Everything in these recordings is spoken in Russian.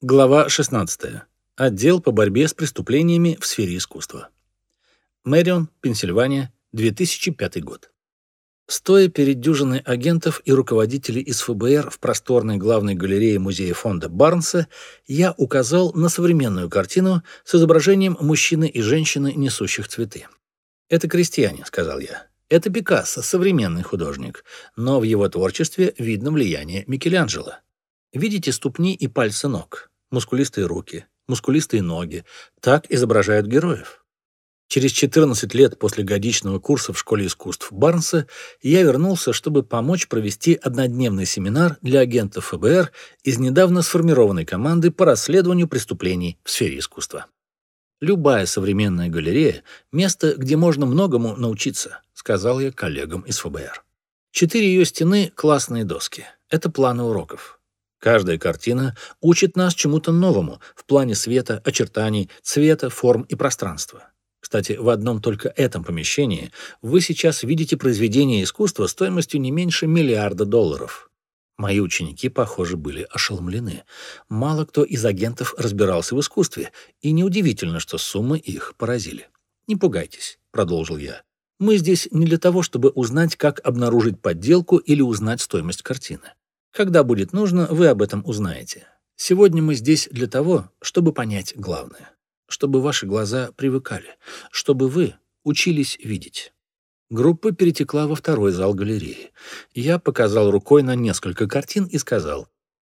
Глава 16. Отдел по борьбе с преступлениями в сфере искусства. Мэрион, Пенсильвания, 2005 год. Стоя перед дюжиной агентов и руководителей из ФБР в просторной главной галерее музея фонда Барнса, я указал на современную картину с изображением мужчины и женщины, несущих цветы. «Это крестьяне», — сказал я. «Это Пикассо, современный художник, но в его творчестве видно влияние Микеланджело. Видите ступни и пальцы ног, мускулистые руки, мускулистые ноги. Так изображают героев. Через 14 лет после годичного курса в Школе искусств Барнса я вернулся, чтобы помочь провести однодневный семинар для агентов ФБР из недавно сформированной команды по расследованию преступлений в сфере искусства. «Любая современная галерея — место, где можно многому научиться», — сказал я коллегам из ФБР. Четыре ее стены — классные доски. Это планы уроков. Каждая картина учит нас чему-то новому в плане света, очертаний, цвета, форм и пространства. Кстати, в одном только этом помещении вы сейчас видите произведение искусства стоимостью не меньше миллиарда долларов. Мои ученики, похоже, были ошеломлены. Мало кто из агентов разбирался в искусстве, и неудивительно, что суммы их поразили. «Не пугайтесь», — продолжил я. «Мы здесь не для того, чтобы узнать, как обнаружить подделку или узнать стоимость картины. Когда будет нужно, вы об этом узнаете. Сегодня мы здесь для того, чтобы понять главное. Чтобы ваши глаза привыкали. Чтобы вы учились видеть. Группа перетекла во второй зал галереи. Я показал рукой на несколько картин и сказал,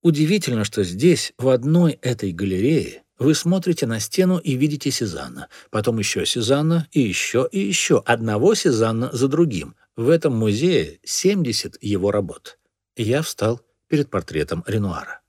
«Удивительно, что здесь, в одной этой галерее, вы смотрите на стену и видите Сезанна, потом еще Сезанна и еще и еще, одного Сезанна за другим. В этом музее 70 его работ. Я встал перед портретом Ренуара.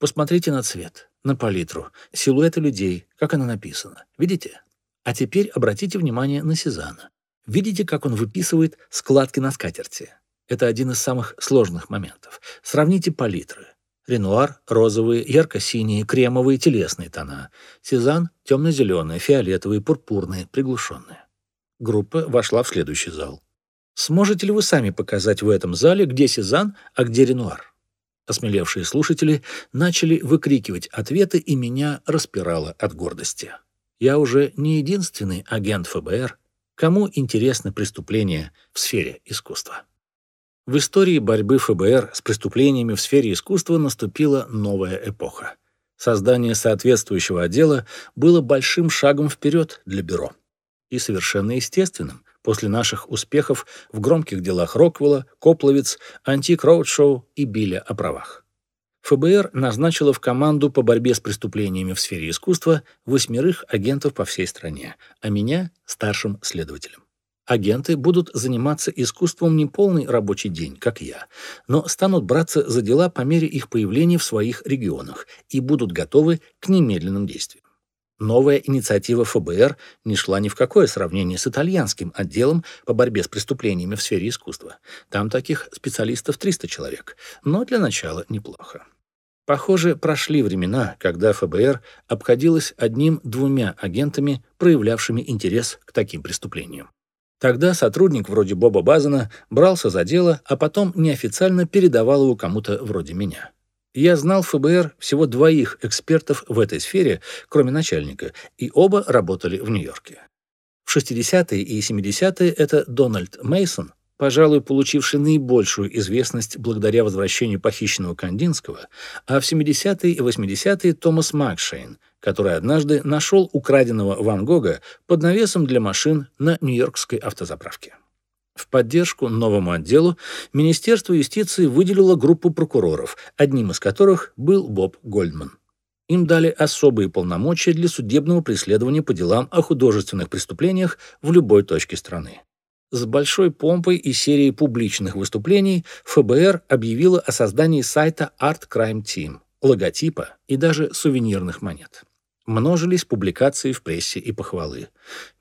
Посмотрите на цвет, на палитру, силуэты людей, как она написана. Видите? А теперь обратите внимание на Сезана. Видите, как он выписывает складки на скатерти? Это один из самых сложных моментов. Сравните палитры. Ренуар – розовые, ярко-синие, кремовые, телесные тона. Сезанн – темно-зеленые, фиолетовые, пурпурные, приглушенные. Группа вошла в следующий зал. Сможете ли вы сами показать в этом зале, где Сезанн, а где Ренуар? Осмелевшие слушатели начали выкрикивать ответы, и меня распирало от гордости. Я уже не единственный агент ФБР, кому интересны преступления в сфере искусства. В истории борьбы ФБР с преступлениями в сфере искусства наступила новая эпоха. Создание соответствующего отдела было большим шагом вперед для бюро и совершенно естественным, после наших успехов в громких делах Роквелла, Копловец, Антик Роудшоу и Билля о правах. ФБР назначила в команду по борьбе с преступлениями в сфере искусства восьмерых агентов по всей стране, а меня — старшим следователем. Агенты будут заниматься искусством не полный рабочий день, как я, но станут браться за дела по мере их появления в своих регионах и будут готовы к немедленным действиям. Новая инициатива ФБР не шла ни в какое сравнение с итальянским отделом по борьбе с преступлениями в сфере искусства. Там таких специалистов 300 человек, но для начала неплохо. Похоже, прошли времена, когда ФБР обходилось одним-двумя агентами, проявлявшими интерес к таким преступлениям. Тогда сотрудник вроде Боба Базана брался за дело, а потом неофициально передавал его кому-то вроде меня. Я знал ФБР всего двоих экспертов в этой сфере, кроме начальника, и оба работали в Нью-Йорке. В 60-е и 70-е это Дональд Мейсон, пожалуй, получивший наибольшую известность благодаря возвращению похищенного Кандинского, а в 70-е и 80-е Томас Макшейн, который однажды нашел украденного Ван Гога под навесом для машин на Нью-Йоркской автозаправке. В поддержку новому отделу Министерство юстиции выделило группу прокуроров, одним из которых был Боб Гольдман. Им дали особые полномочия для судебного преследования по делам о художественных преступлениях в любой точке страны. С большой помпой и серией публичных выступлений ФБР объявило о создании сайта Art Crime Team, логотипа и даже сувенирных монет множились публикации в прессе и похвалы.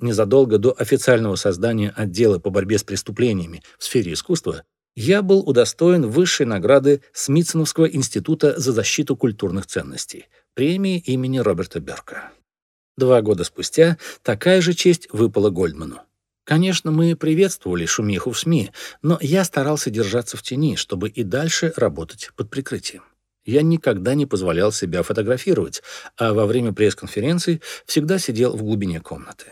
Незадолго до официального создания отдела по борьбе с преступлениями в сфере искусства я был удостоен высшей награды Смитсоновского института за защиту культурных ценностей, премии имени Роберта Берка. Два года спустя такая же честь выпала Гольдману. Конечно, мы приветствовали шумиху в СМИ, но я старался держаться в тени, чтобы и дальше работать под прикрытием. Я никогда не позволял себя фотографировать, а во время пресс-конференций всегда сидел в глубине комнаты.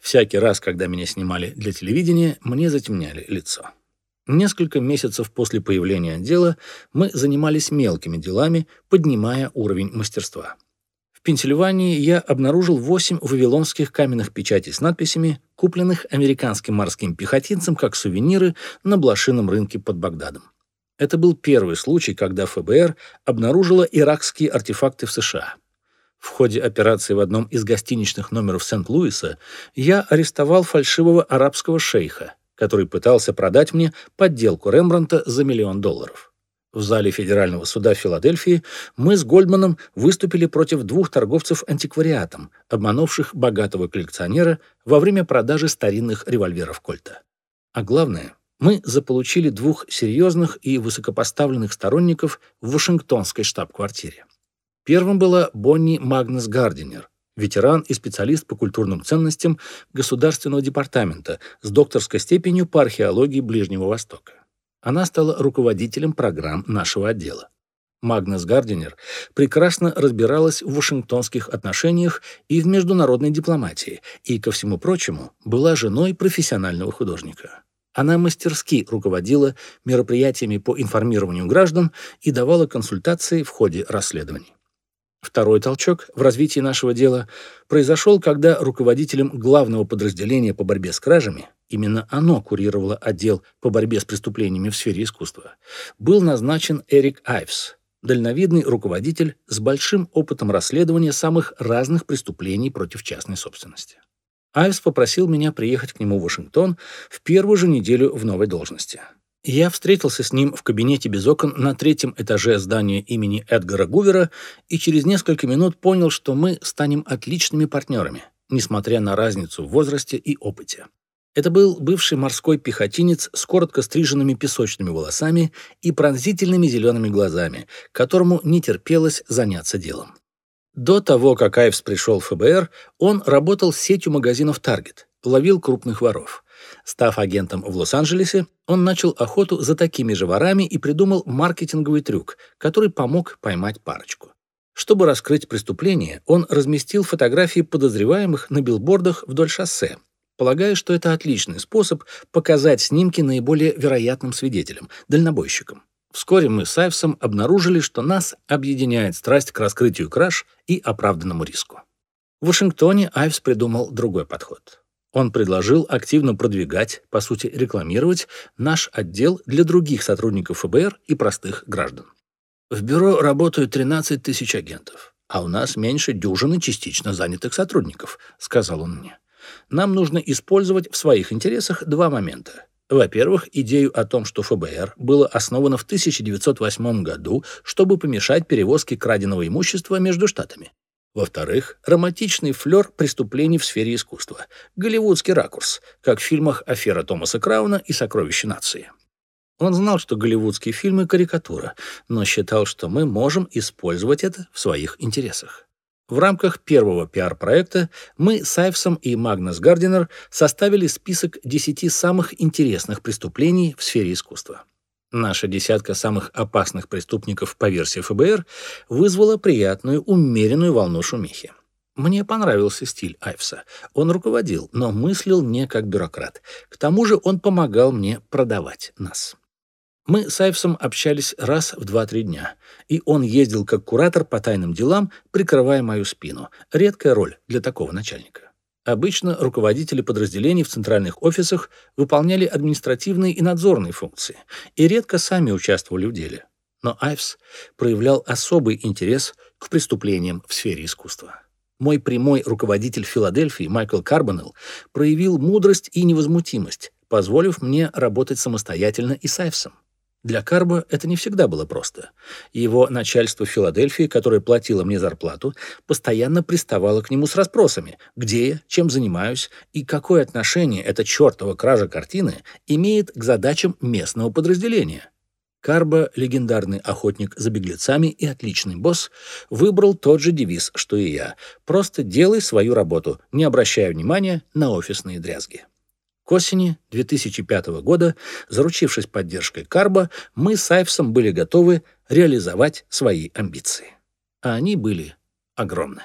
Всякий раз, когда меня снимали для телевидения, мне затемняли лицо. Несколько месяцев после появления отдела мы занимались мелкими делами, поднимая уровень мастерства. В Пенсильвании я обнаружил восемь вавилонских каменных печатей с надписями, купленных американским морским пехотинцам как сувениры на блошином рынке под Багдадом. Это был первый случай, когда ФБР обнаружило иракские артефакты в США. В ходе операции в одном из гостиничных номеров Сент-Луиса я арестовал фальшивого арабского шейха, который пытался продать мне подделку Рембранта за миллион долларов. В зале Федерального суда Филадельфии мы с Гольдманом выступили против двух торговцев антиквариатом, обманувших богатого коллекционера во время продажи старинных револьверов Кольта. А главное, мы заполучили двух серьезных и высокопоставленных сторонников в Вашингтонской штаб-квартире. Первым была Бонни Магнес Гардинер, ветеран и специалист по культурным ценностям Государственного департамента с докторской степенью по археологии Ближнего Востока. Она стала руководителем программ нашего отдела. Магнес Гардинер прекрасно разбиралась в вашингтонских отношениях и в международной дипломатии, и, ко всему прочему, была женой профессионального художника. Она мастерски руководила мероприятиями по информированию граждан и давала консультации в ходе расследований. Второй толчок в развитии нашего дела произошел, когда руководителем главного подразделения по борьбе с кражами, именно оно курировало отдел по борьбе с преступлениями в сфере искусства, был назначен Эрик Айвс, дальновидный руководитель с большим опытом расследования самых разных преступлений против частной собственности. Айвс попросил меня приехать к нему в Вашингтон в первую же неделю в новой должности. Я встретился с ним в кабинете без окон на третьем этаже здания имени Эдгара Гувера и через несколько минут понял, что мы станем отличными партнерами, несмотря на разницу в возрасте и опыте. Это был бывший морской пехотинец с коротко стриженными песочными волосами и пронзительными зелеными глазами, которому не терпелось заняться делом. До того, как Айвс пришел в ФБР, он работал с сетью магазинов «Таргет», ловил крупных воров. Став агентом в Лос-Анджелесе, он начал охоту за такими же ворами и придумал маркетинговый трюк, который помог поймать парочку. Чтобы раскрыть преступление, он разместил фотографии подозреваемых на билбордах вдоль шоссе, полагая, что это отличный способ показать снимки наиболее вероятным свидетелям, дальнобойщикам. Вскоре мы с Айвсом обнаружили, что нас объединяет страсть к раскрытию краж и оправданному риску. В Вашингтоне Айвс придумал другой подход. Он предложил активно продвигать, по сути рекламировать, наш отдел для других сотрудников ФБР и простых граждан. В бюро работают 13 тысяч агентов, а у нас меньше дюжины частично занятых сотрудников, сказал он мне. Нам нужно использовать в своих интересах два момента. Во-первых, идею о том, что ФБР было основано в 1908 году, чтобы помешать перевозке краденого имущества между штатами. Во-вторых, романтичный флер преступлений в сфере искусства. Голливудский ракурс, как в фильмах «Афера Томаса Крауна» и «Сокровища нации». Он знал, что голливудские фильмы – карикатура, но считал, что мы можем использовать это в своих интересах. В рамках первого пиар-проекта мы с Айвсом и Магнус Гардинер составили список 10 самых интересных преступлений в сфере искусства. Наша десятка самых опасных преступников по версии ФБР вызвала приятную, умеренную волну шумихи. Мне понравился стиль Айвса. Он руководил, но мыслил не как бюрократ. К тому же он помогал мне продавать нас. Мы с Айвсом общались раз в 2-3 дня, и он ездил как куратор по тайным делам, прикрывая мою спину. Редкая роль для такого начальника. Обычно руководители подразделений в центральных офисах выполняли административные и надзорные функции и редко сами участвовали в деле. Но Айвс проявлял особый интерес к преступлениям в сфере искусства. Мой прямой руководитель Филадельфии Майкл Карбонелл проявил мудрость и невозмутимость, позволив мне работать самостоятельно и с Айвсом. Для Карбо это не всегда было просто. Его начальство в Филадельфии, которое платило мне зарплату, постоянно приставало к нему с расспросами, где я, чем занимаюсь и какое отношение эта чертова кража картины имеет к задачам местного подразделения. Карбо, легендарный охотник за беглецами и отличный босс, выбрал тот же девиз, что и я. «Просто делай свою работу, не обращая внимания на офисные дрязги». К осени 2005 года, заручившись поддержкой Карба, мы с Айвсом были готовы реализовать свои амбиции. А они были огромны.